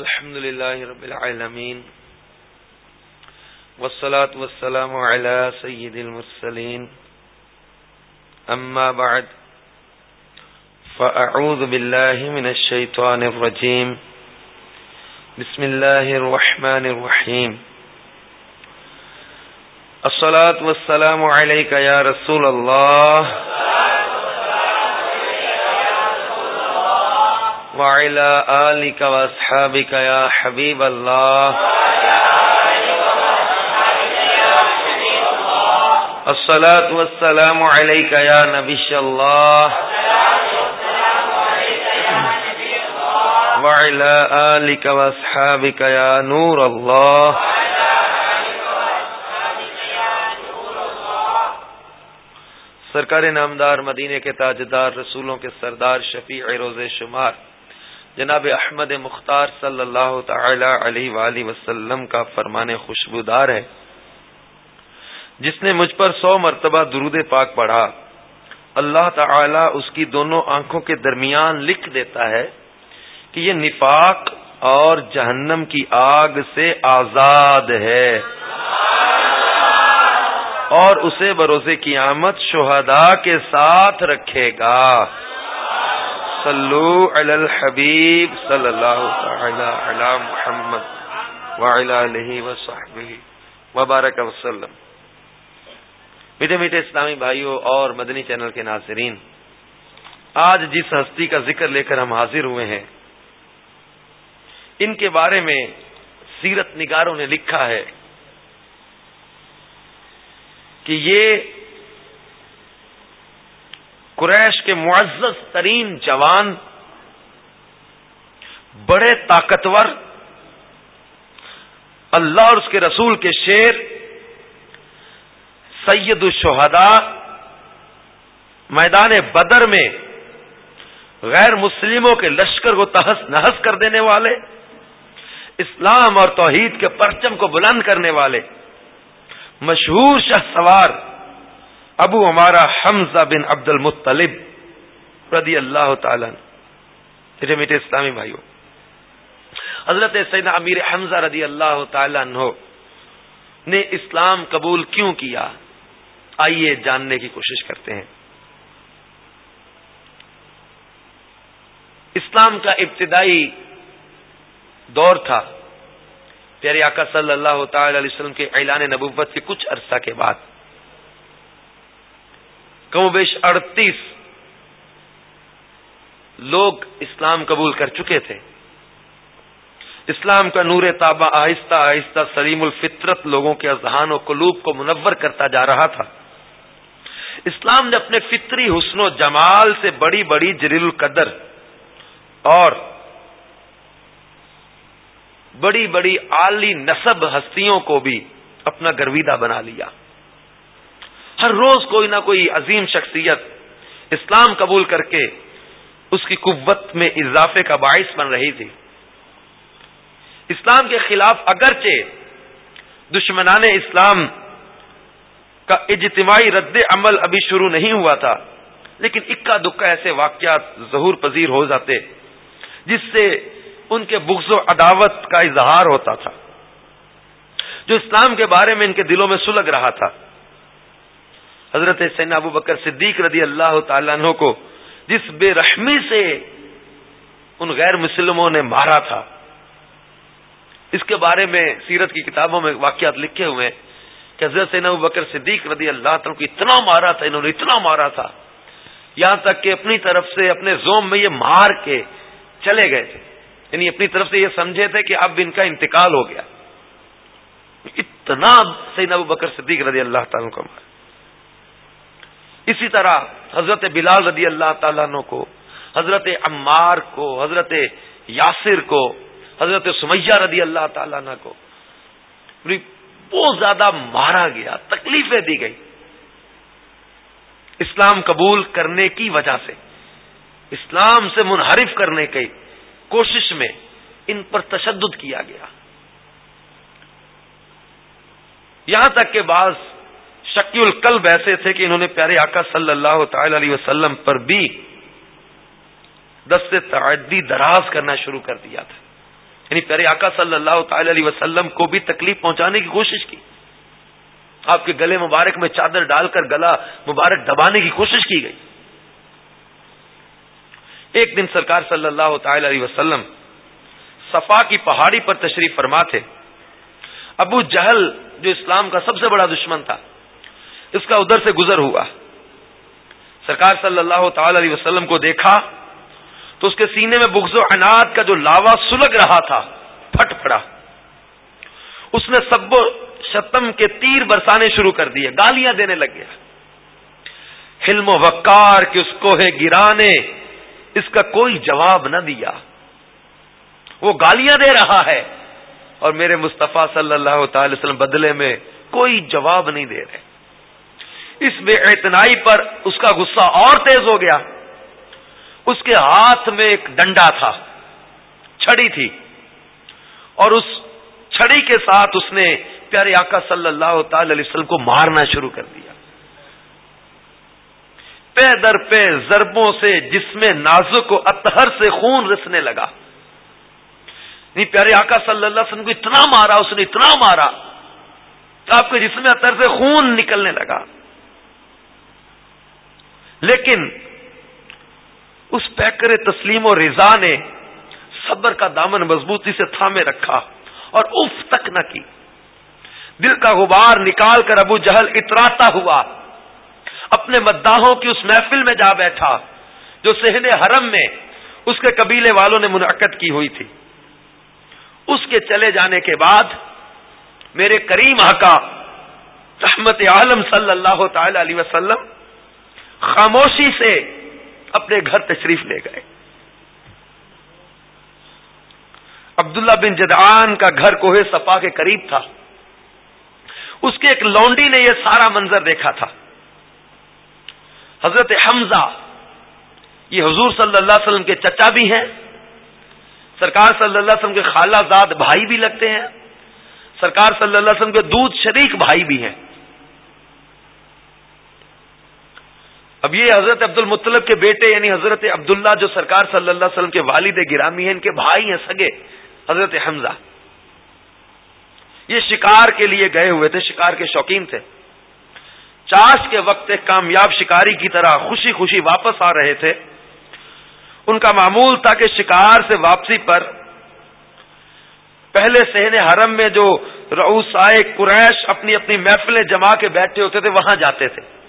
الحمد لله رب العالمين والصلاة والسلام على سيد المرسلين. أما بعد، فأعوذ بالله من الشيطان الرجيم. بسم الله الرحمن الرحيم. الصلاة والسلام عليك يا رسول الله. وعلى آلك وأصحابك يا حبيب الله الصلاة والسلام عليك يا نبي الله وعلى آلك وأصحابك يا نور الله سرکار نامدار مدینے کے تاجدار رسولوں کے سردار شفیع روز شمار. جناب احمد مختار صلی اللہ تعالی علیہ وآلہ وسلم کا فرمان خوشبودار ہے۔ جس نے مجھ پر سو مرتبہ درود پاک پڑھا، اللہ تعالی اس کی دونوں آنکھوں کے درمیان لکھ دیتا ہے کہ یہ نفاق اور جہنم کی آگ سے آزاد ہے۔ اور اسے بروسے قیامت شہداء کے ساتھ رکھے گا۔ صلو علی الحبیب صلی اللہ تعالی علی محمد علیہ وصحبہ وبارک وسلم۔ میٹھے میٹھے اسلامی بھائیوں اور مدنی چینل کے ناظرین، آج جس ہستی کا ذکر لے کر ہم حاضر ہوئے ہیں، ان کے بارے میں سیرت نگاروں نے لکھا ہے کہ یہ قریش کے معزز ترین جوان، بڑے طاقتور، اللہ اور اس کے رسول کے شیر، سید الشہداء، میدان بدر میں غیر مسلموں کے لشکر کو تحس نحس کر دینے والے، اسلام اور توحید کے پرچم کو بلند کرنے والے، مشہور شہ سوار ابو ہمارا حمزہ بن عبد المطلب رضی اللہ تعالی میٹھے میٹھے اسلامی بھائیوں، حضرت سیدنا امیر حمزہ رضی اللہ تعالی عنہ نے اسلام قبول کیوں کیا؟ آئیے جاننے کی کوشش کرتے ہیں۔ اسلام کا ابتدائی دور تھا۔ پیارے آقا صلی اللہ تعالی علیہ وسلم کے اعلان نبوت کے کچھ عرصہ کے بعد۔ کم و بیش اڑتیس لوگ اسلام قبول کر چکے تھے۔ اسلام کا نور تابہ آہستہ آہستہ سلیم الفطرت لوگوں کے اذہان و قلوب کو منور کرتا جا رہا تھا۔ اسلام نے اپنے فطری حسن و جمال سے بڑی بڑی جلیل القدر اور بڑی بڑی عالی نصب ہستیوں کو بھی اپنا گرویدہ بنا لیا۔ ہر روز کوئی نہ کوئی عظیم شخصیت اسلام قبول کر کے اس کی قوت میں اضافے کا باعث بن رہی تھی۔ اسلام کے خلاف اگرچہ دشمنان اسلام کا اجتماعی رد عمل ابھی شروع نہیں ہوا تھا، لیکن اکا دکا ایسے واقعات ظہور پذیر ہو جاتے جس سے ان کے بغض و عداوت کا اظہار ہوتا تھا۔ جو اسلام کے بارے میں ان کے دلوں میں سلگ رہا تھا۔ حضرت سین ابو بکر صدیق رضی اللہ تعالیٰ عنہ کو جس بے رحمی سے ان غیر مسلموں نے مارا تھا۔ اس کے بارے میں سیرت کی کتابوں میں واقعات لکھے ہوئے کہ حضرت سین ابو بکر صدیق رضی اللہ تعالیٰ کو اتنا مارا تھا، انہوں نے اتنا مارا تھا۔ یہاں تک کہ اپنی طرف سے اپنے زوم میں یہ مار کے چلے گئے تھے۔ یعنی اپنی طرف سے یہ سمجھے تھے کہ اب ان کا انتقال ہو گیا۔ اتنا سین ابو بکر صدیق رضی اللہ تعالیٰ کو مارا۔ اسی طرح حضرت بلال رضی اللہ تعالیٰ عنہ کو، حضرت عمار کو، حضرت یاسر کو، حضرت سمیہ رضی اللہ تعالیٰ عنہ کو بہت زیادہ مارا گیا، تکلیفیں دی گئی۔ اسلام قبول کرنے کی وجہ سے، اسلام سے منحرف کرنے کی کوشش میں ان پر تشدد کیا گیا۔ یہاں تک کہ بعض شکی القلب ایسے تھے کہ انہوں نے پیارے آقا صلی اللہ تعالی علیہ وسلم پر بھی دست تعدی دراز کرنا شروع کر دیا تھا۔ یعنی پیارے آقا صلی اللہ تعالی علیہ وسلم کو بھی تکلیف پہنچانے کی کوشش کی۔ آپ کے گلے مبارک میں چادر ڈال کر گلا مبارک دبانے کی کوشش کی گئی۔ ایک دن سرکار صلی اللہ تعالی علیہ وسلم صفا کی پہاڑی پر تشریف فرما تھے۔ ابو جہل جو اسلام کا سب سے بڑا دشمن تھا اس کا ادھر سے گزر ہوا۔ سرکار صلی اللہ تعالی علیہ وسلم کو دیکھا تو اس کے سینے میں بغض و عناد کا جو لاوا سلگ رہا تھا، پھٹ پڑا۔ اس نے سب و شتم کے تیر برسانے شروع کر دیے، گالیاں دینے لگ گیا۔ حلم و وقار کے اس کو ہے گرانے اس کا کوئی جواب نہ دیا۔ وہ گالیاں دے رہا ہے اور میرے مصطفیٰ صلی اللہ تعالی وسلم بدلے میں کوئی جواب نہیں دے رہے۔ اس بے اعتنائی پر اس کا غصہ اور تیز ہو گیا۔ اس کے ہاتھ میں ایک ڈنڈا تھا، چھڑی تھی۔ اور اس چھڑی کے ساتھ اس نے پیارے آقا صلی اللہ تعالی علیہ وسلم کو مارنا شروع کر دیا۔ پے در پے ضربوں سے جس میں نازک و اطہر سے خون رسنے لگا۔ نہیں، پیارے آقا صلی اللہ علیہ وسلم کو اتنا مارا، اس نے اتنا مارا آپ کے جسم اطہر سے خون نکلنے لگا۔ لیکن اس پیکر تسلیم و رضا نے صبر کا دامن مضبوطی سے تھامے رکھا اور اف تک نہ کی۔ دل کا غبار نکال کر ابو جہل اتراتا ہوا۔ اپنے مداحوں کی اس محفل میں جا بیٹھا جو سہن حرم میں اس کے قبیلے والوں نے منعقد کی ہوئی تھی۔ اس کے چلے جانے کے بعد میرے کریم آقا رحمت عالم صلی اللہ تعالی علیہ وسلم خاموشی سے اپنے گھر تشریف لے گئے۔ عبداللہ بن جدعان کا گھر کوہ صفا کے قریب تھا۔ اس کے ایک لونڈی نے یہ سارا منظر دیکھا تھا۔ حضرت حمزہ، یہ حضور صلی اللہ علیہ وسلم کے چچا بھی ہیں۔ سرکار صلی اللہ علیہ وسلم کے خالہ زاد بھائی بھی لگتے ہیں۔ سرکار صلی اللہ علیہ وسلم کے دودھ شریک بھائی بھی ہیں۔ اب یہ حضرت عبد المطلب کے بیٹے یعنی حضرت عبداللہ جو سرکار صلی اللہ علیہ وسلم کے والد گرامی ہیں، ان کے بھائی ہیں سگے، حضرت حمزہ۔ یہ شکار کے لیے گئے ہوئے تھے، شکار کے شوقین تھے۔ چاش کے وقت ایک کامیاب شکاری کی طرح خوشی خوشی واپس آ رہے تھے۔ ان کا معمول تھا کہ شکار سے واپسی پر پہلے سہن حرم میں جو روس آئے، قریش اپنی اپنی محفلیں جما کے بیٹھے ہوتے تھے، وہاں جاتے تھے۔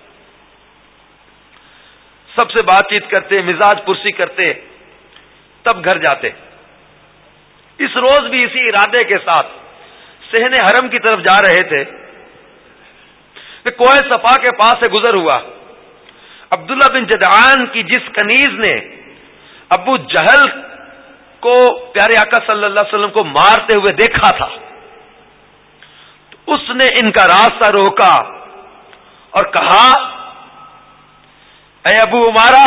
سب سے بات چیت کرتے، مزاج پرسی کرتے، تب گھر جاتے۔ اس روز بھی اسی ارادے کے ساتھ سہن حرم کی طرف جا رہے تھے۔ کہ کوہ صفا کے پاس سے گزر ہوا۔ عبداللہ بن جدعان کی جس کنیز نے ابو جہل کو پیارے آقا صلی اللہ علیہ وسلم کو مارتے ہوئے دیکھا تھا، تو اس نے ان کا راستہ روکا اور کہا اے ابو عمارا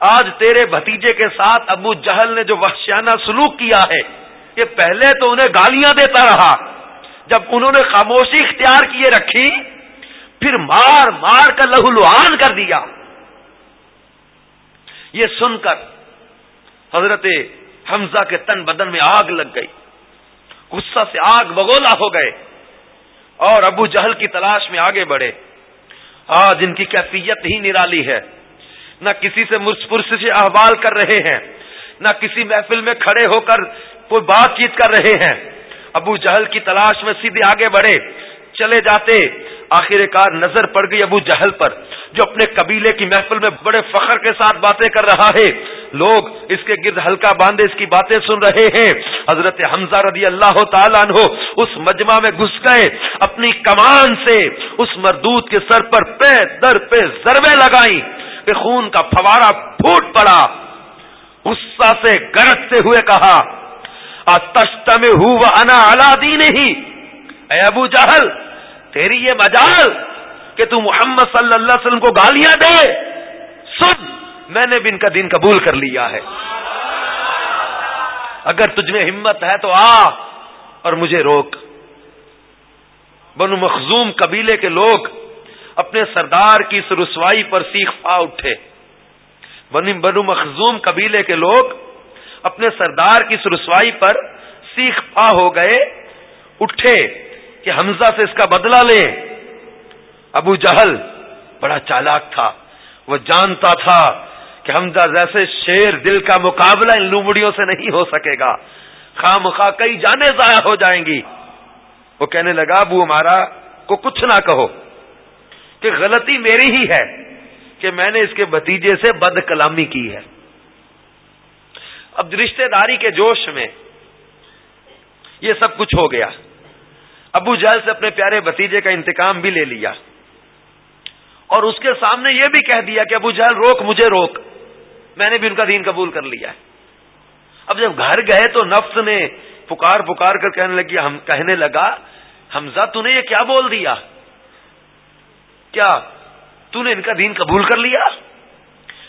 آج تیرے بھتیجے کے ساتھ ابو جہل نے جو وحشیانہ سلوک کیا ہے، یہ پہلے تو انہیں گالیاں دیتا رہا۔ جب انہوں نے خاموشی اختیار کیے رکھی، پھر مار مار کر لہو لوہان کر دیا۔ یہ سن کر حضرت حمزہ کے تن بدن میں آگ لگ گئی۔ غصہ سے آگ بگولا ہو گئے اور ابو جہل کی تلاش میں آگے بڑھے۔ آج ان کی کیفیت ہی نرالی ہے۔ نہ کسی سے پرس احوال کر رہے ہیں، نہ کسی محفل میں کھڑے ہو کر کوئی بات چیت کر رہے ہیں۔ ابو جہل کی تلاش میں سیدھے آگے بڑھے، چلے جاتے۔ آخر کار نظر پڑ گئی ابو جہل پر، جو اپنے قبیلے کی محفل میں بڑے فخر کے ساتھ باتیں کر رہا ہے۔ لوگ اس کے گرد ہلکا باندھے اس کی باتیں سن رہے ہیں۔ حضرت حمزہ رضی اللہ تعالیٰ عنہ اس مجمع میں گھس گئے۔ اپنی کمان سے اس مردود کے سر پر پے در پہ ضربے لگائی کہ خون کا فوارا پھوٹ پڑا۔ غصہ سے گرجتے ہوئے کہا میں ہوں انا اللہ دین ہی۔ اے ابو جہل، تیری یہ مجال کہ تو محمد صلی اللہ علیہ وسلم کو گالیاں دے۔ سن۔ میں نے بھی ان کا دین قبول کر لیا ہے۔ اگر تجھ میں ہمت ہے تو آ اور مجھے روک۔ بنو مخزوم قبیلے کے لوگ اپنے سردار کی اس رسوائی پر سیخ پا اٹھے۔ بنو مخزوم قبیلے کے لوگ اپنے سردار کی سرسوائی پر سیخ پا ہو گئے۔ اٹھے کہ حمزہ سے اس کا بدلہ لے ابو جہل بڑا چالاک تھا، وہ جانتا تھا کہ حمزہ جیسے شیر دل کا مقابلہ ان لومڑیوں سے نہیں ہو سکے گا۔ خام خواہ کئی جانے ضائع ہو جائیں گی۔ وہ کہنے لگا، ابو ہمارا کو کچھ نہ کہو کہ غلطی میری ہی ہے کہ میں نے اس کے بتیجے سے بد کلامی کی ہے۔ اب رشتے داری کے جوش میں یہ سب کچھ ہو گیا۔ ابو جہل سے اپنے پیارے بتیجے کا انتقام بھی لے لیا۔ اور اس کے سامنے یہ بھی کہہ دیا کہ ابو جہل روک، مجھے روک۔ میں نے بھی ان کا دین قبول کر لیا اب جب گھر گئے تو نفس نے پکار پکار کر کہنے لگی، ہم کہنے لگا، حمزہ تو نے یہ کیا بول دیا؟ کیا تو نے ان کا دین قبول کر لیا؟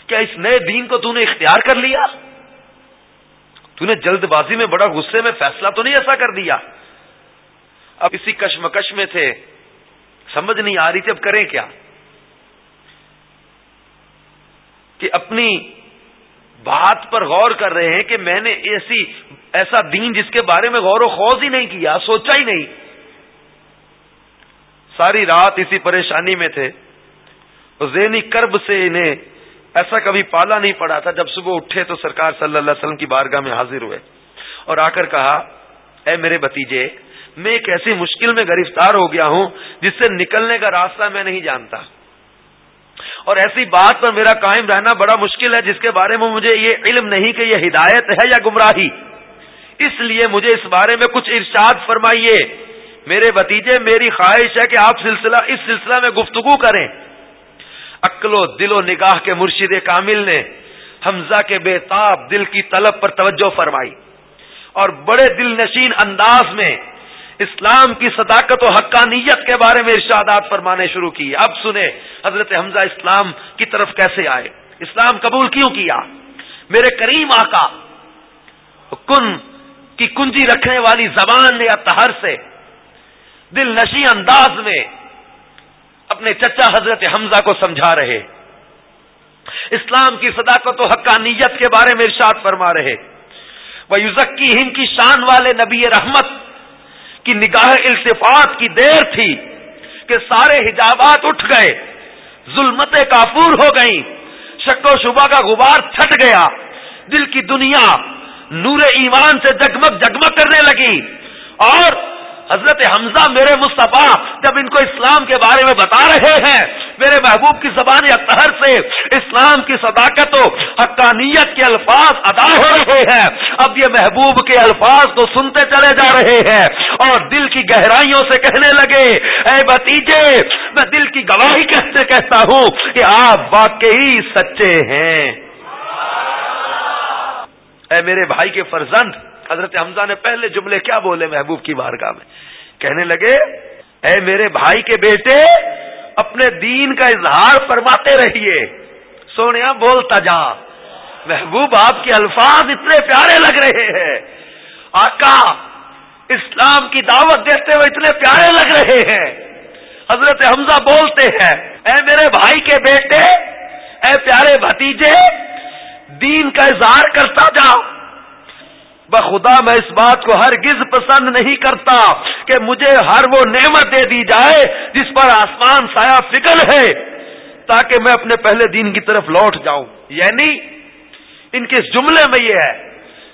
کیا اس نئے دین کو تو نے اختیار کر لیا؟ تو نے جلد بازی میں بڑا غصے میں فیصلہ تو نہیں ایسا کر دیا۔ اب اسی کشمکش میں تھے۔ سمجھ نہیں آ رہی تھی، اب کریں کیا؟ کہ اپنی بات پر غور کر رہے ہیں کہ میں نے ایسی ایسا دین جس کے بارے میں غور و خوض ہی نہیں کیا، سوچا ہی نہیں۔ ساری رات اسی پریشانی میں تھے۔ ذہنی کرب سے انہیں ایسا کبھی پالا نہیں پڑا تھا۔ جب صبح اٹھے تو سرکار صلی اللہ علیہ وسلم کی بارگاہ میں حاضر ہوئے اور آ کر کہا، اے میرے بتیجے، میں ایک ایسی مشکل میں گرفتار ہو گیا ہوں جس سے نکلنے کا راستہ میں نہیں جانتا۔ اور ایسی بات پر میرا قائم رہنا بڑا مشکل ہے، جس کے بارے میں مجھے یہ علم نہیں کہ یہ ہدایت ہے یا گمراہی۔ اس لیے مجھے اس بارے میں کچھ ارشاد فرمائیے۔ میرے بتیجے، میری خواہش ہے کہ آپ سلسلہ، اس سلسلہ میں گفتگو کریں۔ عقل و دل و نگاہ کے مرشد کامل نے حمزہ کے بے تاب دل کی طلب پر توجہ فرمائی۔ اور بڑے دل نشین انداز میں اسلام کی صداقت و حقانیت کے بارے میں ارشادات فرمانے شروع کی۔ اب سنیں حضرت حمزہ اسلام کی طرف کیسے آئے۔ اسلام قبول کیوں کیا؟ میرے کریم آقا، کن کی کنجی رکھنے والی زبان یا تہر سے، دل نشی انداز میں اپنے چچا حضرت حمزہ کو سمجھا رہے۔ اسلام کی صداقت و حقانیت کے بارے میں ارشاد فرما رہے۔ وہ یوزکی ہند کی شان والے نبی رحمت کی نگاہ التفات کی دیر تھی کہ سارے حجابات اٹھ گئے، ظلمتیں کافور ہو گئیں، شک و شبہ کا غبار چھٹ گیا، دل کی دنیا نور ایمان سے جگمگ جگمگ کرنے لگی اور حضرت حمزہ میرے مصطفیٰ جب ان کو اسلام کے بارے میں بتا رہے ہیں، میرے محبوب کی زبان اختہر سے اسلام کی صداقت و حقانیت کے الفاظ ادا ہو رہے ہیں۔ اب یہ محبوب کے الفاظ کو سنتے چلے جا رہے ہیں اور دل کی گہرائیوں سے کہنے لگے، اے بتیجے، میں دل کی گواہی کہتے کہتا ہوں کہ آپ واقعی سچے ہیں۔ اے میرے بھائی کے فرزند، حضرت حمزہ نے پہلے جملے کیا بولے محبوب کی بارگاہ میں؟ کہنے لگے، اے میرے بھائی کے بیٹے، اپنے دین کا اظہار فرماتے رہیے. سونے بولتا جا۔ محبوب، آپ کے الفاظ اتنے پیارے لگ رہے ہیں۔ آقا، اسلام کی دعوت دیتے ہوئے اتنے پیارے لگ رہے ہیں۔ حضرت حمزہ بولتے ہیں، اے میرے بھائی کے بیٹے، اے پیارے بھتیجے، دین کا اظہار کرتا جاؤ۔ بخدا میں اس بات کو ہر گز پسند نہیں کرتا کہ مجھے ہر وہ نعمت دے دی جائے جس پر آسمان سایہ فکر ہے، تاکہ میں اپنے پہلے دین کی طرف لوٹ جاؤں۔ یعنی ان کے جملے میں یہ ہے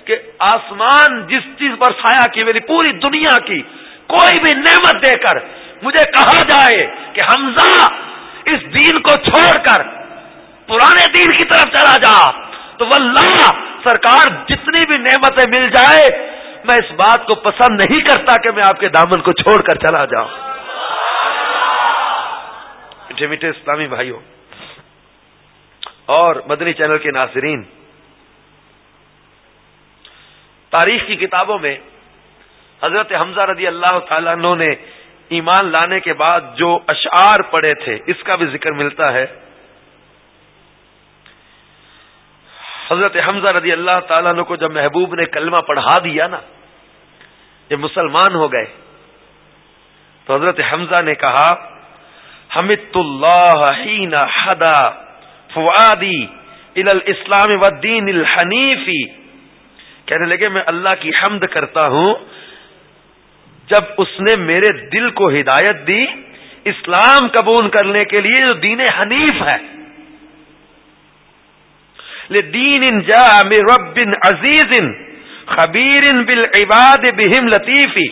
کہ آسمان جس چیز پر سایہ کی میری پوری دنیا کی کوئی بھی نعمت دے کر مجھے کہا جائے کہ حمزہ، اس دین کو چھوڑ کر پرانے دین کی طرف چلا جا، تو واللہ سرکار جتنی بھی نعمتیں مل جائے، میں اس بات کو پسند نہیں کرتا کہ میں آپ کے دامن کو چھوڑ کر چلا جاؤں۔ میٹھے میٹھے اسلامی بھائیوں، اور مدنی چینل کے ناظرین، تاریخ کی کتابوں میں حضرت حمزہ رضی اللہ تعالیٰ نے ایمان لانے کے بعد جو اشعار پڑے تھے، اس کا بھی ذکر ملتا ہے۔ حضرت حمزہ رضی اللہ تعالیٰ کو جب محبوب نے کلمہ پڑھا دیا نا، یہ مسلمان ہو گئے۔ تو حضرت حمزہ نے کہا حمد اللہ فوادی ال الاسلام و دین الحنیفی. کہنے لگے، میں اللہ کی حمد کرتا ہوں۔ جب اس نے میرے دل کو ہدایت دی، اسلام قبول کرنے کے لیے جو دین حنیف ہے دین ان جا رب عزیز خبیر بل عباد بہم لطیفی۔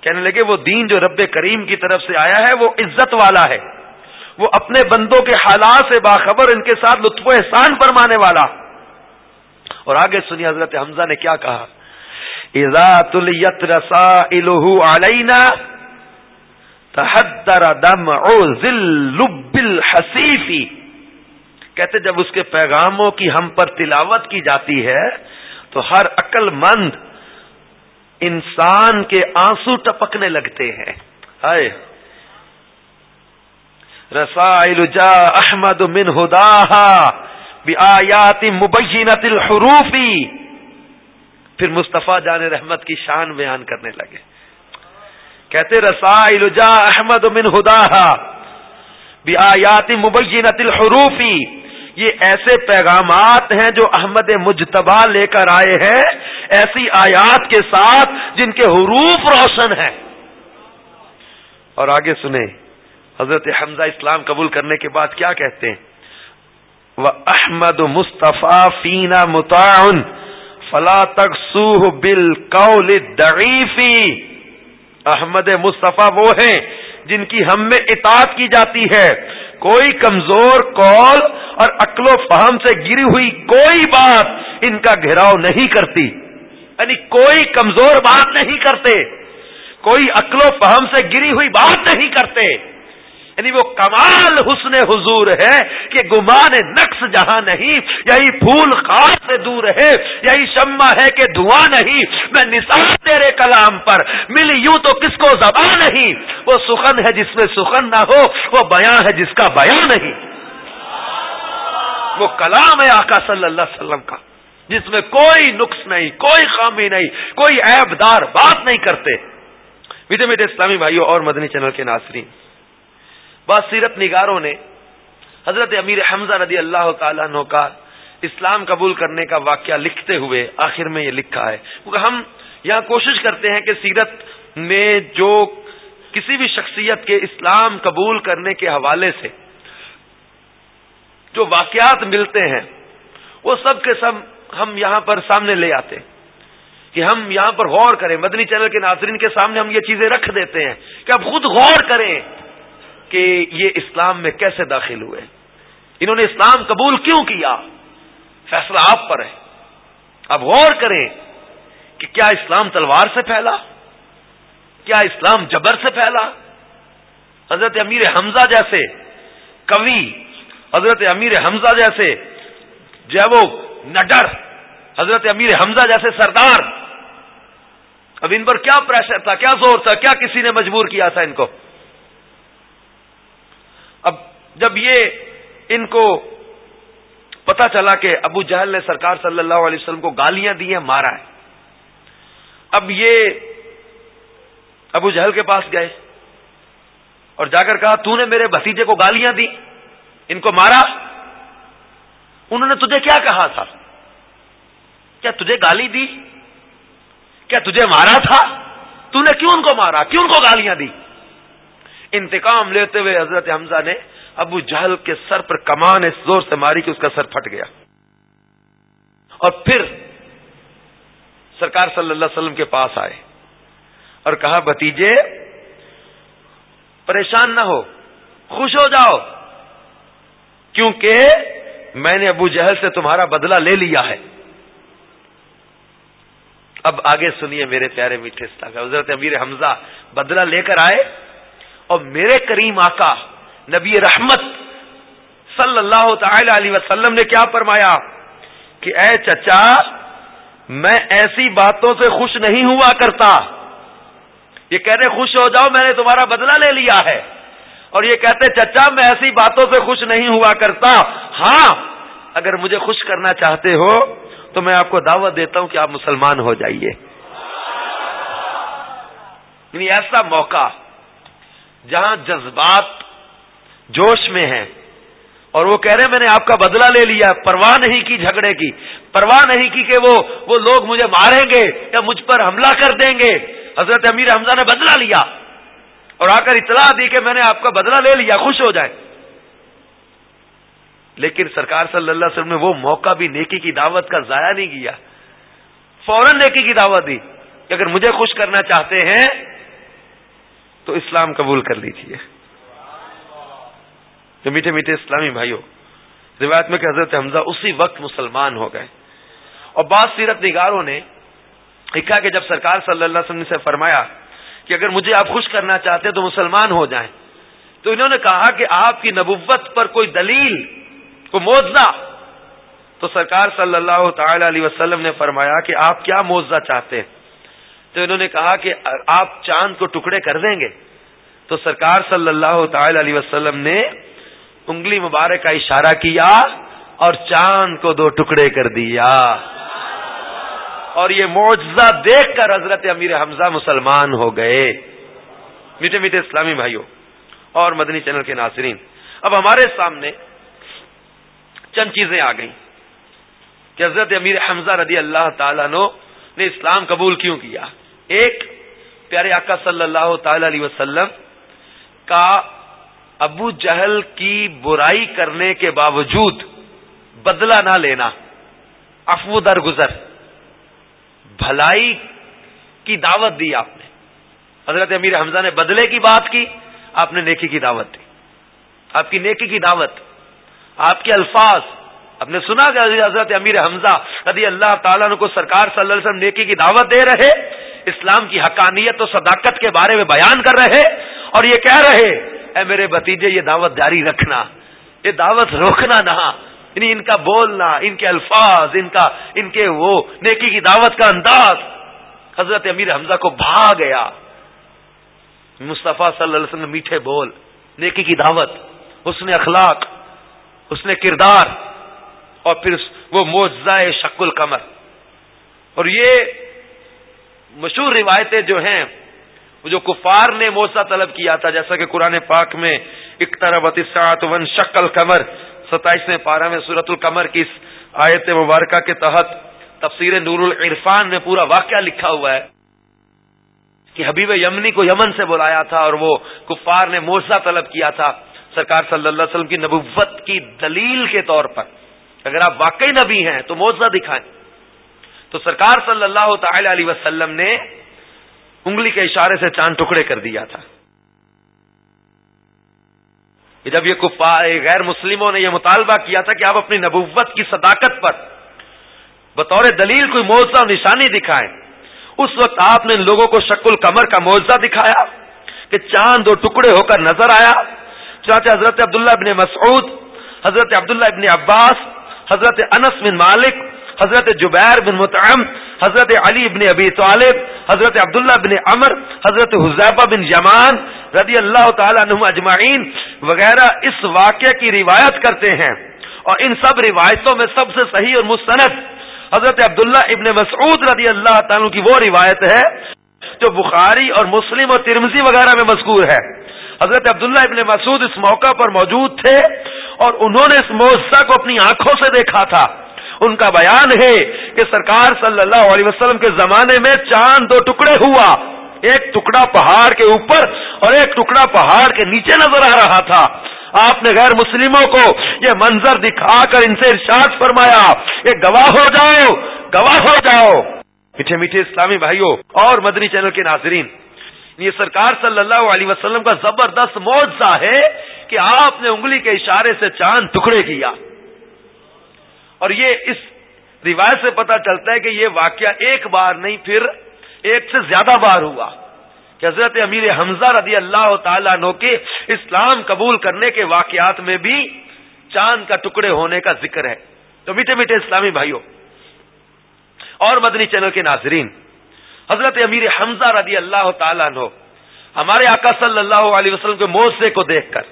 کہنے لگے وہ دین جو رب کریم کی طرف سے آیا ہے وہ عزت والا ہے۔ وہ اپنے بندوں کے حالات سے باخبر ان کے ساتھ لطف و احسان فرمانے والا۔ اور آگے سنی حضرت حمزہ نے کیا کہا۔ ایزات الیت رسا علینا تحدر دم او ذل الحسیفی۔ کہتے جب اس کے پیغاموں کی ہم پر تلاوت کی جاتی ہے، تو ہر عقل مند انسان کے آنسو ٹپکنے لگتے ہیں۔ ہائے۔ رسائل جا احمد من ہدا آیات مبینت الحروفی پھر مصطفیٰ جان رحمت کی شان بیان کرنے لگے۔ کہتے رسائل جا احمد من ہدا آیات مبینت الحروفی یہ ایسے پیغامات ہیں جو احمد مجتبا لے کر آئے ہیں، ایسی آیات کے ساتھ جن کے حروف روشن ہیں۔ اور آگے سنیں، حضرت حمزہ اسلام قبول کرنے کے بعد کیا کہتے ہیں؟ وہ احمد مصطفیٰ فینا متعن فلا تک سوہ بل قول احمد مصطفیٰ وہ ہیں جن کی ہم میں اطاعت کی جاتی ہے۔ کوئی کمزور کال اور عقل و فہم سے گری ہوئی کوئی بات ان کا گھیراؤ نہیں کرتی یعنی کوئی کمزور بات نہیں کرتے، کوئی عقل و فہم سے گری ہوئی بات نہیں کرتے۔ یعنی وہ کمال حسن حضور ہے کہ گمان نقص جہاں نہیں، یہی پھول خاص سے دور ہے، یہی شمع ہے کہ دھواں نہیں۔ میں نثار تیرے کلام پر، مل یوں تو کس کو زبان نہیں؟ وہ سخن ہے جس میں سخن نہ ہو، وہ بیاں ہے جس کا بیاں نہیں۔ وہ کلام ہے آقا صلی اللہ علیہ وسلم کا، جس میں کوئی نقص نہیں، کوئی خامی نہیں، کوئی عیب دار بات نہیں کرتے۔ میٹھے میٹھے اسلامی بھائیوں اور مدنی چینل کے ناظرین سیرت نگاروں نے حضرت امیر حمزہ رضی اللہ تعالیٰ عنہ کا اسلام قبول کرنے کا واقعہ لکھتے ہوئے آخر میں یہ لکھا ہے۔ کیونکہ ہم یہاں کوشش کرتے ہیں کہ سیرت میں جو کسی بھی شخصیت کے اسلام قبول کرنے کے حوالے سے جو واقعات ملتے ہیں، وہ سب کے سب ہم یہاں پر سامنے لے آتے کہ ہم یہاں پر غور کریں۔ مدنی چینل کے ناظرین کے سامنے ہم یہ چیزیں رکھ دیتے ہیں کہ اب خود غور کریں۔ کہ یہ اسلام میں کیسے داخل ہوئے؟ انہوں نے اسلام قبول کیوں کیا؟ فیصلہ آپ پر ہے۔ اب غور کریں کہ کیا اسلام تلوار سے پھیلا؟ کیا اسلام جبر سے پھیلا؟ حضرت امیر حمزہ جیسے کوی حضرت امیر حمزہ جیسے جو وہ نڈر، حضرت امیر حمزہ جیسے سردار۔ اب ان پر کیا پریشر تھا؟ کیا زور تھا؟ کیا کسی نے مجبور کیا تھا ان کو؟ اب جب یہ ان کو پتا چلا کہ ابو جہل نے سرکار صلی اللہ علیہ وسلم کو گالیاں دی ہیں، مارا ہے۔ اب یہ ابو جہل کے پاس گئے اور جا کر کہا، تو نے میرے بھتیجے کو گالیاں دی ان کو مارا۔ انہوں نے تجھے کیا کہا تھا؟ کیا تجھے گالی دی؟ کیا تجھے مارا تھا؟ تو نے کیوں ان کو مارا؟ کیوں ان کو گالیاں دی؟ انتقام لیتے ہوئے حضرت حمزہ نے ابو جہل کے سر پر کمان اس زور سے ماری کہ اس کا سر پھٹ گیا۔ اور پھر سرکار صلی اللہ علیہ وسلم کے پاس آئے اور کہا بتیجے پریشان نہ ہو، خوش ہو جاؤ، کیونکہ میں نے ابو جہل سے تمہارا بدلہ لے لیا ہے۔ اب آگے سنیے میرے پیارے میٹھے حضرت امیر حمزہ بدلہ لے کر آئے۔ اور میرے کریم آقا نبی رحمت صلی اللہ تعالی علیہ وسلم نے کیا فرمایا کہ اے چچا، میں ایسی باتوں سے خوش نہیں ہوا کرتا۔ یہ کہتے خوش ہو جاؤ، میں نے تمہارا بدلہ لے لیا ہے۔ اور یہ کہتے چچا، میں ایسی باتوں سے خوش نہیں ہوا کرتا۔ ہاں اگر مجھے خوش کرنا چاہتے ہو، تو میں آپ کو دعوت دیتا ہوں کہ آپ مسلمان ہو جائیے۔ یعنی ایسا موقع جہاں جذبات جوش میں ہیں۔ اور وہ کہہ رہے ہیں، میں نے آپ کا بدلہ لے لیا پرواہ نہیں کی جھگڑے کی۔ پرواہ نہیں کی کہ وہ وہ لوگ مجھے ماریں گے یا مجھ پر حملہ کر دیں گے۔ حضرت امیر حمزہ نے بدلہ لیا۔ اور آ کر اطلاع دی کہ میں نے آپ کا بدلہ لے لیا، خوش ہو جائے لیکن سرکار صلی اللہ علیہ وسلم نے وہ موقع بھی نیکی کی دعوت کا ضائع نہیں کیا۔ فوراً نیکی کی دعوت دی کہ اگر مجھے خوش کرنا چاہتے ہیں تو اسلام قبول کر لیجیے جو میٹھے میٹھے اسلامی بھائیوں، روایت میں کہ حضرت حمزہ اسی وقت مسلمان ہو گئے۔ اور بعض سیرت نگاروں نے لکھا کہ جب سرکار صلی اللہ علیہ وسلم سے فرمایا کہ اگر مجھے آپ خوش کرنا چاہتے تو مسلمان ہو جائیں، تو انہوں نے کہا کہ آپ کی نبوت پر کوئی دلیل کو موزہ تو سرکار صلی اللہ تعالی علیہ وسلم نے فرمایا کہ آپ کیا موزہ چاہتے ہیں؟ تو انہوں نے کہا کہ آپ چاند کو ٹکڑے کر دیں گے۔ تو سرکار صلی اللہ تعالی علیہ وسلم نے انگلی مبارک کا اشارہ کیا اور چاند کو دو ٹکڑے کر دیا۔ اور یہ معجزہ دیکھ کر حضرت امیر حمزہ مسلمان ہو گئے۔ میٹھے میٹھے اسلامی بھائیوں اور مدنی چینل کے ناظرین، اب ہمارے سامنے چند چیزیں آ گئیں کہ حضرت امیر حمزہ رضی اللہ تعالیٰ نو نے اسلام قبول کیوں کیا۔ ایک پیارے آقا صلی اللہ تعالی علیہ وسلم کا ابو جہل کی برائی کرنے کے باوجود بدلہ نہ لینا افو در گزر بھلائی کی دعوت دی آپ نے۔ حضرت امیر حمزہ نے بدلے کی بات کی، آپ نے نیکی کی دعوت دی۔ آپ کی نیکی کی دعوت، آپ کے الفاظ آپ نے سنا کہ حضرت امیر حمزہ رضی اللہ تعالیٰ کو سرکار صلی اللہ علیہ وسلم نیکی کی دعوت دے رہے، اسلام کی حقانیت و صداقت کے بارے میں بیان کر رہے اور یہ کہہ رہے، اے میرے بتیجے، یہ دعوت جاری رکھنا، یہ دعوت روکنا نہ یعنی ان کا بولنا، ان کے الفاظ، ان کا، ان کے وہ نیکی کی دعوت کا انداز۔ حضرت امیر حمزہ کو بھا گیا۔ مصطفیٰ صلی اللہ علیہ وسلم میٹھے بول، نیکی کی دعوت اس نے اخلاق اس نے کردار۔ اور پھر وہ موزائے شکل کمر۔ اور یہ مشہور روایتیں جو ہیں، وہ جو کفار نے موسا طلب کیا تھا، جیسا کہ قرآن پاک میں اکتربت ون شکل قمر ستائیسویں پارہ میں سورت القمر کی اس آیت مبارکہ کے تحت تفسیر نور العرفان میں پورا واقعہ لکھا ہوا ہے کہ حبیب یمنی کو یمن سے بلایا تھا اور وہ کفار نے موسا طلب کیا تھا۔ سرکار صلی اللہ علیہ وسلم کی نبوت کی دلیل کے طور پر۔ اگر آپ واقعی نبی ہیں تو موزہ دکھائیں۔ تو سرکار صلی اللہ تعالی علیہ وسلم نے انگلی کے اشارے سے چاند ٹکڑے کر دیا تھا۔ جب یہ غیر مسلموں نے یہ مطالبہ کیا تھا کہ آپ اپنی نبوت کی صداقت پر بطور دلیل کوئی موضاء نشانی دکھائیں۔ اس وقت آپ نے ان لوگوں کو شکل کمر کا موضاء دکھایا کہ چاند دو ٹکڑے ہو کر نظر آیا۔ چاچا حضرت عبداللہ ابن مسعود، حضرت عبداللہ ابن عباس حضرت انس بن مالک، حضرت جبیر بن متعم حضرت علی بن ابی طالب، حضرت عبداللہ بن امر حضرت حضیفہ بن یمان رضی اللہ تعالی عنہ اجمعین وغیرہ اس واقعے کی روایت کرتے ہیں۔ اور ان سب روایتوں میں سب سے صحیح اور مستند حضرت عبداللہ ابن مسعود رضی اللہ تعالیٰ کی وہ روایت ہے جو بخاری اور مسلم اور ترمزی وغیرہ میں مذکور ہے۔ حضرت عبداللہ ابن مسعود اس موقع پر موجود تھے اور انہوں نے اس معاوضہ کو اپنی آنکھوں سے دیکھا تھا۔ ان کا بیان ہے کہ سرکار صلی اللہ علیہ وسلم کے زمانے میں چاند دو ٹکڑے ہوا۔ ایک ٹکڑا پہاڑ کے اوپر اور ایک ٹکڑا پہاڑ کے نیچے نظر آ رہا تھا۔ آپ نے غیر مسلموں کو یہ منظر دکھا کر ان سے ارشاد فرمایا یہ گواہ ہو جاؤ، گواہ ہو جاؤ۔ میٹھے میٹھے اسلامی بھائیوں اور مدنی چینل کے ناظرین یہ سرکار صلی اللہ علیہ وسلم کا زبردست معاوضہ ہے کہ آپ نے انگلی کے اشارے سے چاند ٹکڑے کیا۔ اور یہ اس روایت سے پتا چلتا ہے کہ یہ واقعہ ایک بار نہیں، پھر ایک سے زیادہ بار ہوا۔ کہ حضرت امیر حمزہ رضی اللہ تعالیٰ نو کے اسلام قبول کرنے کے واقعات میں بھی چاند کا ٹکڑے ہونے کا ذکر ہے۔ تو میٹھے میٹھے اسلامی بھائیوں، اور مدنی چینل کے ناظرین حضرت امیر حمزہ رضی اللہ تعالیٰ نو ہمارے آقا صلی اللہ علیہ وسلم کے موزے کو دیکھ کر،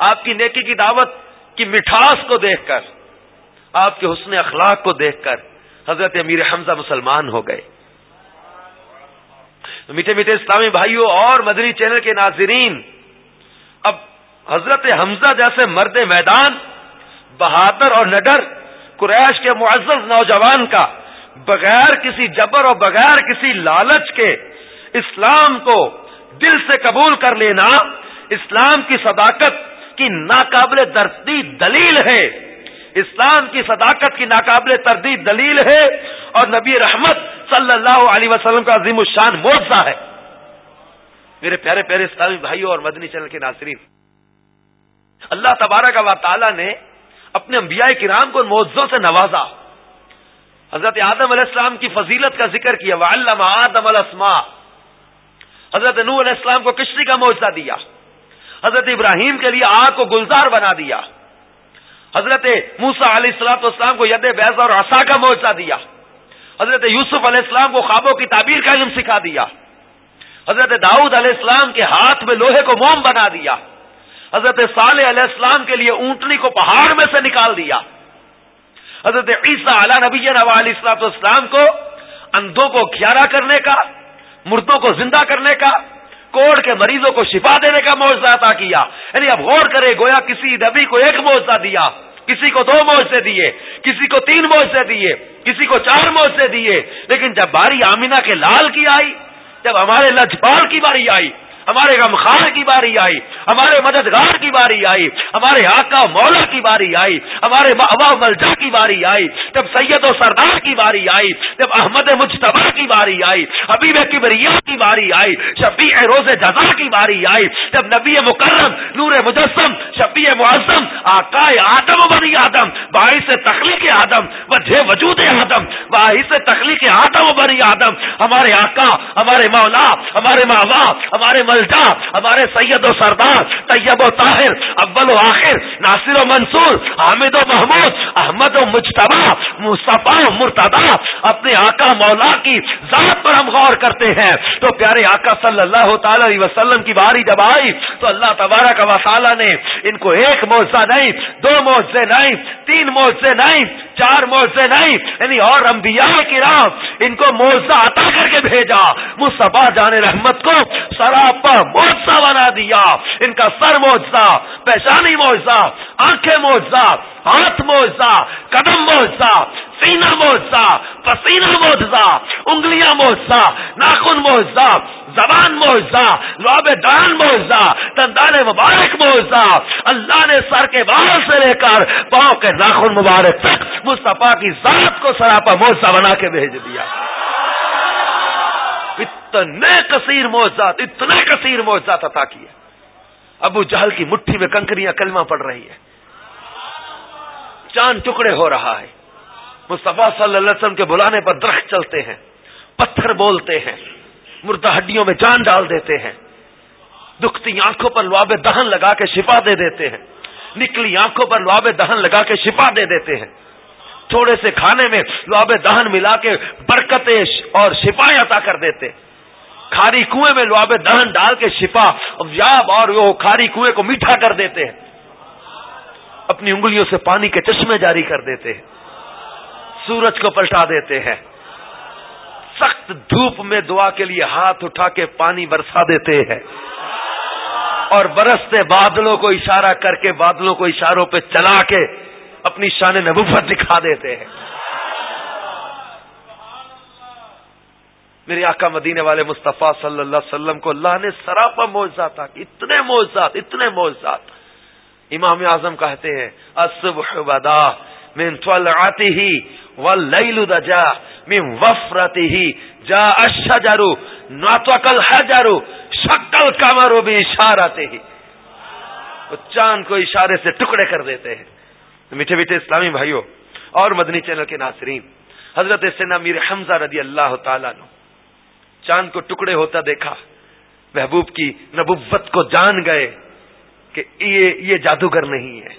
آپ کی نیکی کی دعوت کی مٹھاس کو دیکھ کر، آپ کے حسن اخلاق کو دیکھ کر حضرت امیر حمزہ مسلمان ہو گئے۔ میٹھے میٹھے اسلامی بھائیوں اور مدنی چینل کے ناظرین، اب حضرت حمزہ جیسے مرد میدان، بہادر اور نڈر، قریش کے معزز نوجوان کا بغیر کسی جبر اور بغیر کسی لالچ کے اسلام کو دل سے قبول کر لینا، اسلام کی صداقت کی ناقابل تردید دلیل ہے۔ اسلام کی صداقت کی ناقابل تردید دلیل ہے اور نبی رحمت صلی اللہ علیہ وسلم کا عظیم الشان موضا ہے۔ میرے پیارے پیارے اسلامی بھائیوں اور مدنی چینل کے ناظرین، اللہ تبارک و تعالی نے اپنے انبیاء کرام کو موضوع سے نوازا۔ حضرت آدم علیہ السلام کی فضیلت کا ذکر کیا، وعلم آدم الاسماء حضرت نو علیہ السلام کو کشتی کا معاوضہ دیا۔ حضرت ابراہیم کے لیے آگ کو گلزار بنا دیا۔ حضرت موسا علیہ السلاط اسلام کو ید بیض اور عصا کا معاوضہ دیا۔ حضرت یوسف علیہ السلام کو خوابوں کی تعبیر کا علم سکھا دیا۔ حضرت داؤد علیہ السلام کے ہاتھ میں لوہے کو موم بنا دیا۔ حضرت صالح علیہ السلام کے لیے اونٹنی کو پہاڑ میں سے نکال دیا۔ حضرت عیسیٰ علیہ نبی علیہ السلاط اسلام کو اندھوں کو کھیارا کرنے کا، مردوں کو زندہ کرنے کا، کوڑ کے مریضوں کو شفا دینے کا معاوضہ عطا کیا۔ یعنی اب غور کرے، گویا کسی نبی کو ایک معاوضہ دیا، کسی کو دو موج سے دیے، کسی کو تین موج سے دیے، کسی کو چار موج سے دیے۔ لیکن جب باری آمینہ کے لال کی آئی، جب ہمارے لجپال کی باری آئی ہمارے غمخار کی باری آئی، ہمارے مددگار کی باری آئی، ہمارے آقا مولا کی باری آئی، ہمارے ملجا کی باری آئی، جب سید و سردار کی باری آئی، جب احمد مجتبہ کی باری آئی، حبیب کبریا کی باری آئی، شفیع روز جزا کی باری آئی، جب نبی مکرم نور مجسم، شفیع معظم آقا آدم بنی آدم، باعث تخلیق آدم، وجہ وجود آدم، باعث تخلیق آدم بنی آدم، ہمارے آقا، ہمارے مولا، ہمارے ماں باپ ہمارے ملجا ہمارے سید و سردار، طیب و طاہر، اول و آخر، ناصر و منصور، حامد و محمود، احمد و مجتبہ مصطفیٰ مرتبہ اپنے آقا مولا کی ذات پر ہم غور کرتے ہیں۔ تو پیارے آقا صلی اللہ تعالی علیہ وسلم کی باری جب آئی، تو اللہ تبارک و تعالی نے ان کو ایک موضاء نہیں، دو موضے نہیں، تین موضے نہیں چار موضے نہیں یعنی اور انبیاء کی ان کو موضاء عطا کر کے بھیجا۔ مصطفیٰ جان رحمت کو سراپا موجہ بنا دیا۔ ان کا سر موجہ پہچانی موجہ آنکھیں موجہ ہاتھ موجہ قدم موجہ سینا موجہ پسینہ موجہ انگلیاں موجہ ناخن موجہ زبان موجہ لواب دان موجہ تندان مبارک موجہ اللہ نے سر کے بال سے لے کر پاؤں کے ناخن مبارک تک مصطفیٰ کی ذات کو سراپا موجہ بنا کے بھیج دیا۔ اتنے کثیر موزات اتنے کثیر موزات عطا کیے۔ ابو جہل کی مٹھی میں کنکریاں کلمہ پڑ رہی ہے چاند ٹکڑے ہو رہا ہے۔ مصطفیٰ صلی اللہ علیہ وسلم کے بلانے پر درخت چلتے ہیں، پتھر بولتے ہیں، مردہ ہڈیوں میں جان ڈال دیتے ہیں۔ دکھتی آنکھوں پر لواب دہن لگا کے شفا دے دیتے ہیں۔ نکلی آنکھوں پر لواب دہن لگا کے شفا دے دیتے ہیں۔ تھوڑے سے کھانے میں لواب دہن ملا کے برکتیں اور شفا عطا کر دیتے کھاری کنویں میں لواب دہن ڈال کے شفا، یاب اور وہ کھاری کنویں کو میٹھا کر دیتے ہیں۔ اپنی انگلیوں سے پانی کے چشمے جاری کر دیتے ہیں۔ سورج کو پلٹا دیتے ہیں۔ سخت دھوپ میں دعا کے لیے ہاتھ اٹھا کے پانی برسا دیتے ہیں۔ اور برستے بادلوں کو اشارہ کر کے بادلوں کو اشاروں پہ چلا کے اپنی شان نبوت دکھا دیتے ہیں۔ میرے آقا مدینے والے مصطفیٰ صلی اللہ علیہ وسلم کو اللہ نے سراپا موزات اتنے موزات اتنے موزات امام اعظم کہتے ہیں ودا من آتی ہی و لئی جا میم وفرتی ہی جا اشارو ناتوکل ہزارو شکل بھی ہی چاند کو اشارے سے ٹکڑے کر دیتے ہیں. میٹھے میٹھے اسلامی بھائیوں اور مدنی چینل کے ناظرین حضرت سینا میر حمزہ رضی اللہ تعالیٰ نے چاند کو ٹکڑے ہوتا دیکھا، محبوب کی نبوت کو جان گئے کہ یہ یہ جادوگر نہیں ہے۔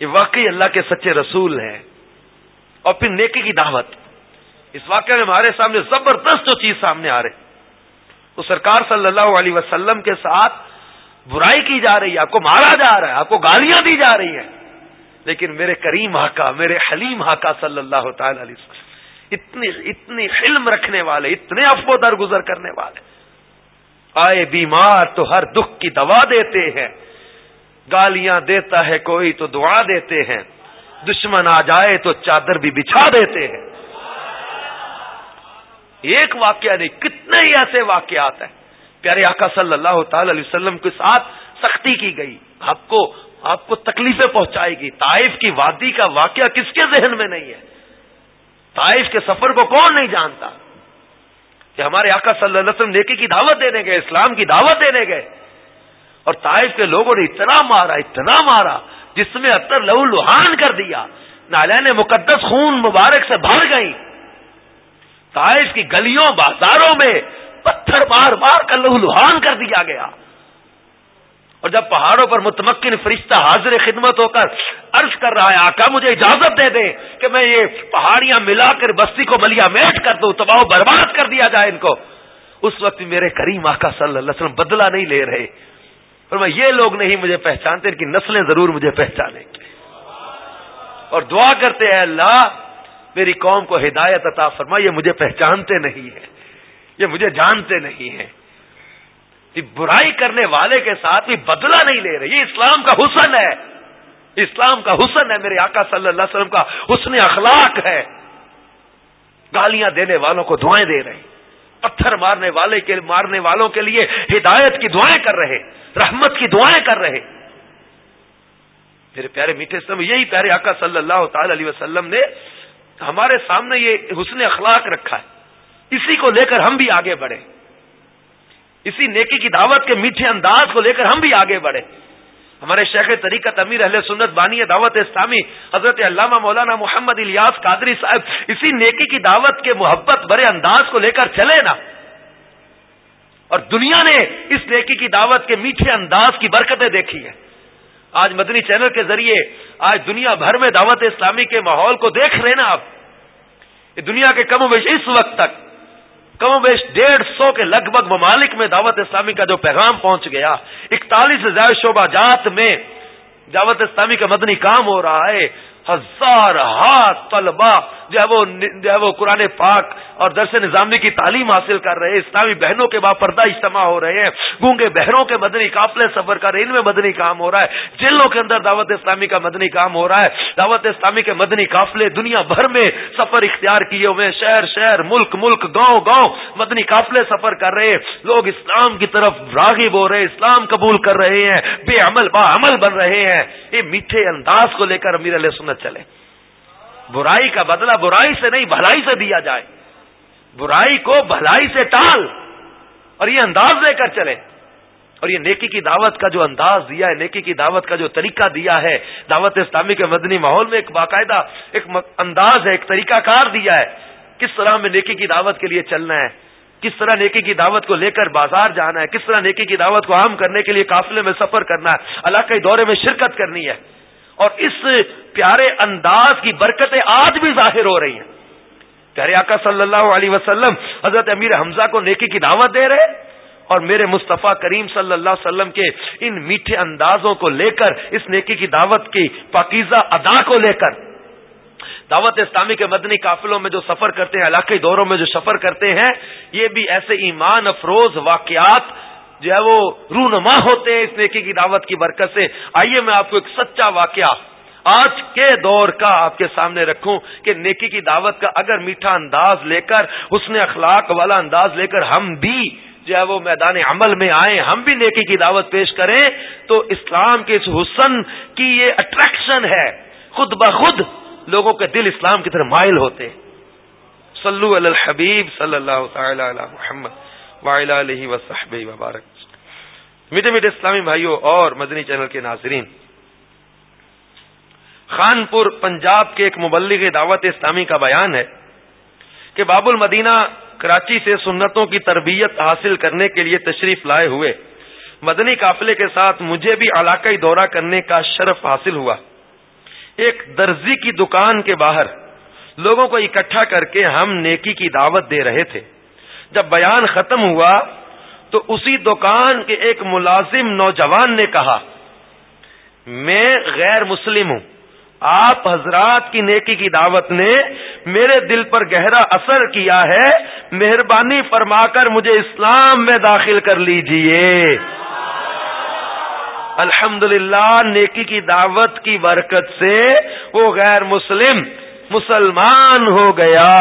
یہ واقعی اللہ کے سچے رسول ہیں۔ اور پھر نیکی کی دعوت۔ اس واقعے میں ہمارے سامنے زبردست جو چیز سامنے آ رہے تو سرکار صلی اللہ علیہ وسلم کے ساتھ برائی کی جا رہی ہے، آپ کو مارا جا رہا ہے، آپ کو گالیاں دی جا رہی ہیں۔ لیکن میرے کریم ہاکا میرے حلیم ہاکا صلی اللہ تعالی علیہ وسلم، اتنی اتنی علم رکھنے والے، اتنے افو درگزر کرنے والے۔ آئے بیمار تو ہر دکھ کی دوا دیتے ہیں۔ گالیاں دیتا ہے کوئی تو دعا دیتے ہیں۔ دشمن آ جائے تو چادر بھی بچھا دیتے ہیں۔ ایک واقعہ نہیں، کتنے ہی ایسے واقعات ہیں۔ پیارے آقا صلی اللہ تعالی علیہ وسلم کے ساتھ سختی کی گئی۔ آپ کو آپ کو تکلیفیں پہنچائے گی۔ طائف کی وادی کا واقعہ کس کے ذہن میں نہیں ہے؟ طائف کے سفر کو کون نہیں جانتا؟ کہ ہمارے آقا صلی اللہ علیہ وسلم نیکی کی دعوت دینے گئے، اسلام کی دعوت دینے گئے۔ اور طائف کے لوگوں نے اتنا مارا اتنا مارا، جس میں اتر لہو لوہان کر دیا۔ نالین مقدس خون مبارک سے بھر گئی طائف کی گلیوں بازاروں میں پتھر بار بار کر لہو لوہان کر دیا گیا۔ اور جب پہاڑوں پر متمکن فرشتہ حاضر خدمت ہو کر عرض کر رہا ہے، آقا مجھے اجازت دے دیں کہ میں یہ پہاڑیاں ملا کر بستی کو ملیا میٹ کر دوں، تباہ برباد کر دیا جائے ان کو۔ اس وقت میرے کریم آقا صلی اللہ علیہ وسلم بدلہ نہیں لے رہے۔ اور میں یہ لوگ نہیں مجھے پہچانتے، ان کی نسلیں ضرور مجھے پہچانے اور دعا کرتے ہیں اللہ، میری قوم کو ہدایت عطا فرما یہ مجھے پہچانتے نہیں ہیں، یہ مجھے جانتے نہیں ہیں۔ برائی کرنے والے کے ساتھ بھی بدلہ نہیں لے رہے، یہ اسلام کا حسن ہے۔ اسلام کا حسن ہے، میرے آقا صلی اللہ علیہ وسلم کا حسن اخلاق ہے۔ گالیاں دینے والوں کو دعائیں دے رہے پتھر مارنے والے کے مارنے والوں کے لیے ہدایت کی دعائیں کر رہے، رحمت کی دعائیں کر رہے۔ میرے پیارے میٹھے سم یہی پیارے آقا صلی اللہ تعالی علیہ وسلم نے ہمارے سامنے یہ حسن اخلاق رکھا ہے۔ اسی کو لے کر ہم بھی آگے بڑھے اسی نیکی کی دعوت کے میٹھے انداز کو لے کر ہم بھی آگے بڑھے ہمارے شیخ طریقت امیر اہل سنت بانی دعوت اسلامی حضرت علامہ مولانا محمد الیاس قادری صاحب، اسی نیکی کی دعوت کے محبت برے انداز کو لے کر چلے نا۔ اور دنیا نے اس نیکی کی دعوت کے میٹھے انداز کی برکتیں دیکھی ہیں۔ آج مدنی چینل کے ذریعے آج دنیا بھر میں دعوت اسلامی کے ماحول کو دیکھ رہے نا آپ۔ یہ دنیا کے کم و بیش اس وقت تک کم و بیش ڈیڑھ سو کے لگ بھگ ممالک میں دعوت اسلامی کا جو پیغام پہنچ گیا، اکتالیس ہزار شعبہ جات میں دعوت اسلامی کا مدنی کام ہو رہا ہے۔ ہزار ہاتھ طلبا جو ہے وہ جو ہے وہ قرآن پاک اور درس نظامی کی تعلیم حاصل کر رہے ہیں، اسلامی بہنوں کے باپردہ اجتماع ہو رہے ہیں، گونگے بہنوں کے مدنی قافلے سفر کر رہے ہیں، ان میں مدنی کام ہو رہا ہے، جیلوں کے اندر دعوت اسلامی کا مدنی کام ہو رہا ہے، دعوت اسلامی کے مدنی قافلے دنیا بھر میں سفر اختیار کیے ہوئے شہر شہر، ملک ملک، گاؤں گاؤں مدنی قافلے سفر کر رہے ہیں، لوگ اسلام کی طرف راغب ہو رہے ہیں، اسلام قبول کر رہے ہیں، بے عمل با عمل بن رہے ہیں، یہ میٹھے انداز کو لے کر امیر علیہ سنت چلے۔ برائی کا بدلہ برائی سے نہیں، بھلائی سے دیا جائے۔ برائی کو بھلائی سے ٹال اور یہ انداز لے کر چلے۔ اور یہ نیکی کی دعوت کا جو انداز دیا ہے، نیکی کی دعوت کا جو طریقہ دیا ہے، دعوت اسلامی کے مدنی ماحول میں ایک باقاعدہ ایک انداز ہے، ایک طریقہ کار دیا ہے۔ کس طرح میں نیکی کی دعوت کے لیے چلنا ہے؟ کس طرح نیکی کی دعوت کو لے کر بازار جانا ہے؟ کس طرح نیکی کی دعوت کو عام کرنے کے لیے قافلے میں سفر کرنا ہے؟ علاقائی دورے میں شرکت کرنی ہے۔ اور اس پیارے انداز کی برکتیں آج بھی ظاہر ہو رہی ہیں۔ پیارے آقا صلی اللہ علیہ وسلم، حضرت امیر حمزہ کو نیکی کی دعوت دے رہے اور میرے مصطفیٰ کریم صلی اللہ علیہ وسلم کے ان میٹھے اندازوں کو لے کر، اس نیکی کی دعوت کی پاکیزہ ادا کو لے کر۔ دعوت اسلامی کے مدنی قافلوں میں جو سفر کرتے ہیں، علاقائی دوروں میں جو سفر کرتے ہیں، یہ بھی ایسے ایمان افروز واقعات جو ہے وہ رونما ہوتے ہیں اس نیکی کی دعوت کی برکت سے۔ آئیے میں آپ کو ایک سچا واقعہ آج کے دور کا آپ کے سامنے رکھوں کہ نیکی کی دعوت کا اگر میٹھا انداز لے کر اس نے اخلاق والا انداز لے کر ہم بھی جو ہے وہ میدان عمل میں آئیں، ہم بھی نیکی کی دعوت پیش کریں، تو اسلام کے اس حسن کی یہ اٹریکشن ہے۔ خود بخود لوگوں کے دل اسلام کی طرف مائل ہوتے۔ صلو علی الحبیب صلی اللہ تعالی علی محمد۔ علیہ وصحب وبارک میٹھے میٹھے اسلامی بھائیوں اور مدنی چینل کے ناظرین خان پور پنجاب کے ایک مبلغ دعوت اسلامی کا بیان ہے کہ باب المدینہ کراچی سے سنتوں کی تربیت حاصل کرنے کے لیے تشریف لائے ہوئے مدنی قافلے کے ساتھ مجھے بھی علاقائی دورہ کرنے کا شرف حاصل ہوا۔ ایک درزی کی دکان کے باہر لوگوں کو اکٹھا کر کے ہم نیکی کی دعوت دے رہے تھے۔ جب بیان ختم ہوا تو اسی دکان کے ایک ملازم نوجوان نے کہا، میں غیر مسلم ہوں۔ آپ حضرات کی نیکی کی دعوت نے میرے دل پر گہرا اثر کیا ہے۔ مہربانی فرما کر مجھے اسلام میں داخل کر لیجیے۔ الحمد نیکی کی دعوت کی برکت سے وہ غیر مسلم، مسلمان ہو گیا۔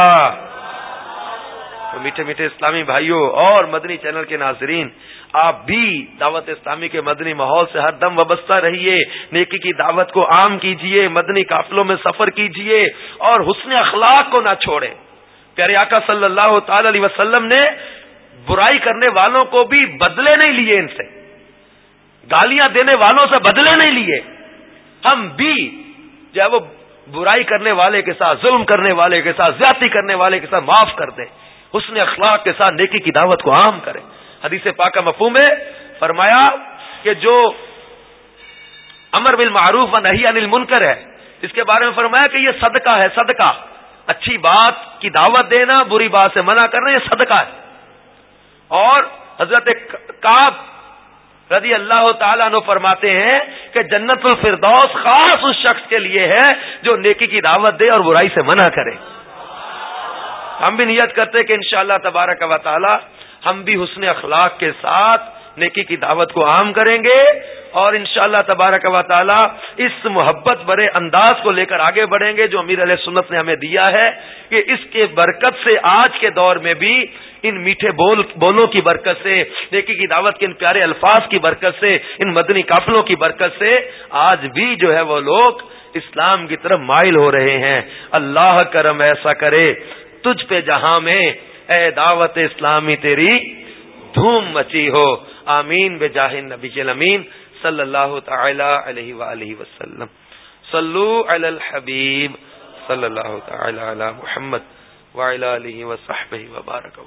تو میٹھے میٹھے اسلامی بھائیوں اور مدنی چینل کے ناظرین، آپ بھی دعوت اسلامی کے مدنی ماحول سے ہر دم وابستہ رہیے، نیکی کی دعوت کو عام کیجیے مدنی قافلوں میں سفر کیجیے اور حسن اخلاق کو نہ چھوڑے پیارے آقا صلی اللہ تعالی علیہ وسلم نے برائی کرنے والوں کو بھی بدلے نہیں لیے ان سے۔ گالیاں دینے والوں سے بدلے نہیں لیے۔ ہم بھی جو ہے وہ برائی کرنے والے کے ساتھ، ظلم کرنے والے کے ساتھ، زیادتی کرنے والے کے ساتھ معاف کر دیں۔ حسن اخلاق کے ساتھ نیکی کی دعوت کو عام کریں حدیث پاکہ مفہوم میں فرمایا کہ جو امر بل معروف و نہیں انل منکر ہے، اس کے بارے میں فرمایا کہ یہ صدقہ ہے، صدقہ۔ اچھی بات کی دعوت دینا، بری بات سے منع کرنا، یہ صدقہ ہے۔ اور حضرت کاب رضی اللہ تعالیٰ عنہ فرماتے ہیں کہ جنت الفردوس خاص اس شخص کے لیے ہے جو نیکی کی دعوت دے اور برائی سے منع کرے۔ ہم بھی نیت کرتے کہ انشاءاللہ اللہ تبارک و تعالی ہم بھی حسن اخلاق کے ساتھ نیکی کی دعوت کو عام کریں گے اور انشاءاللہ اللہ تبارک و تعالی اس محبت برے انداز کو لے کر آگے بڑھیں گے جو امیر علیہ سنت نے ہمیں دیا ہے کہ اس کے برکت سے آج کے دور میں بھی ان میٹھے بول بولوں کی برکت سے، نیکی کی دعوت کے ان پیارے الفاظ کی برکت سے، ان مدنی قافلوں کی برکت سے آج بھی جو ہے وہ لوگ اسلام کی طرف مائل ہو رہے ہیں۔ اللہ کرم ایسا کرے۔ تجھ پہ جہاں میں، اے دعوت اسلامی تیری دھوم مچی ہو۔ آمین۔ بے جاہ نبی امین۔ صلی اللہ تعالی علیہ وآلہ وسلم۔ صلو علی الحبیب۔ صلی اللہ تعالی علی محمد وعلی علیہ وصحبہ وبارک وسلم۔